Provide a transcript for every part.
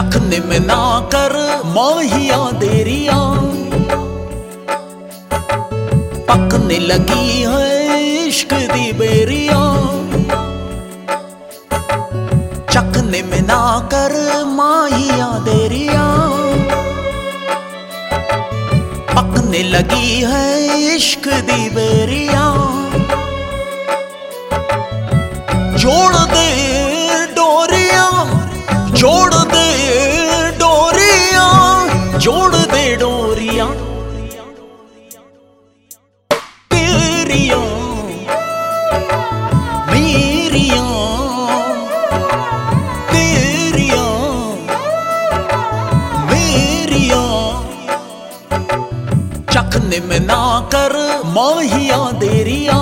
चखने में ना कर, माहिया देरिया। पकने लगी है इश्क दी बेरिया। चखने में ना कर, माहिया देरिया। पकने लगी है इश्क दी बेरिया। जोड़ दे जोड़ दे डोरिया, जोड़ दे डोरिया। तेरिया, मेरिया तेरिया, मेरिया। चखने में ना कर माहिया देरिया,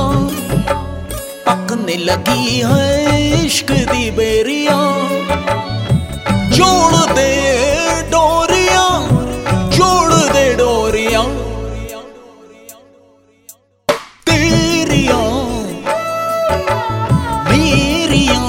पकने लगी है इश्क दी बेरिया। जोड़ दे डोरिया जोड़ दे डोरिया। तेरिया मेरिया।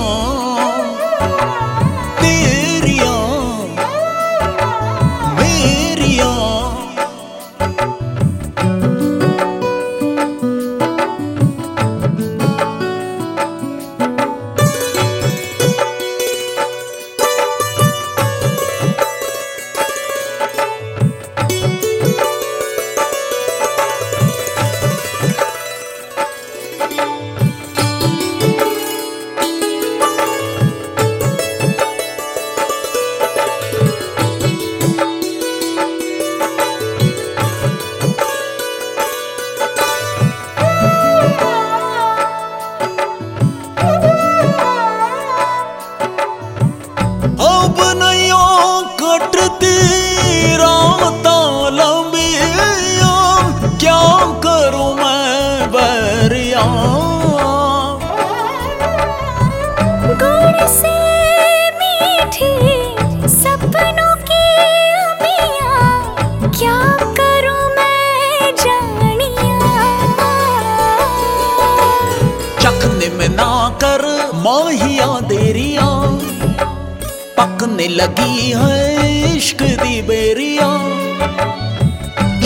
क्या चखने में ना कर माहिया देरिया पकने लगी है इश्क दी बेरिया।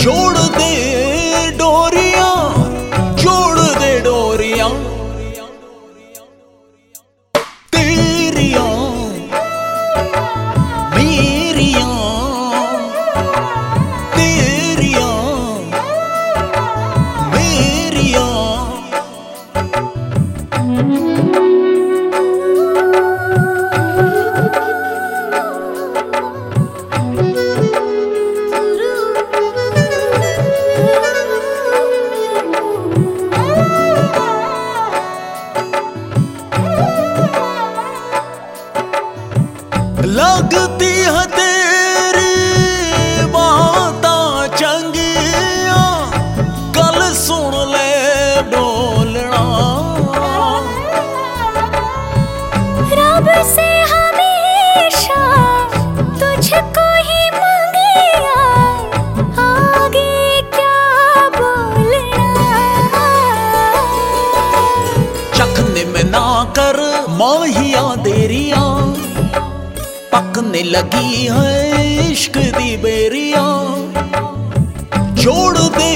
जोड़ लगती है से हमेशा तुझको ही आगे क्या बोलना? चखने में ना कर माहिया देरिया। पकने लगी है इश्क दी बेरिया। छोड़ दे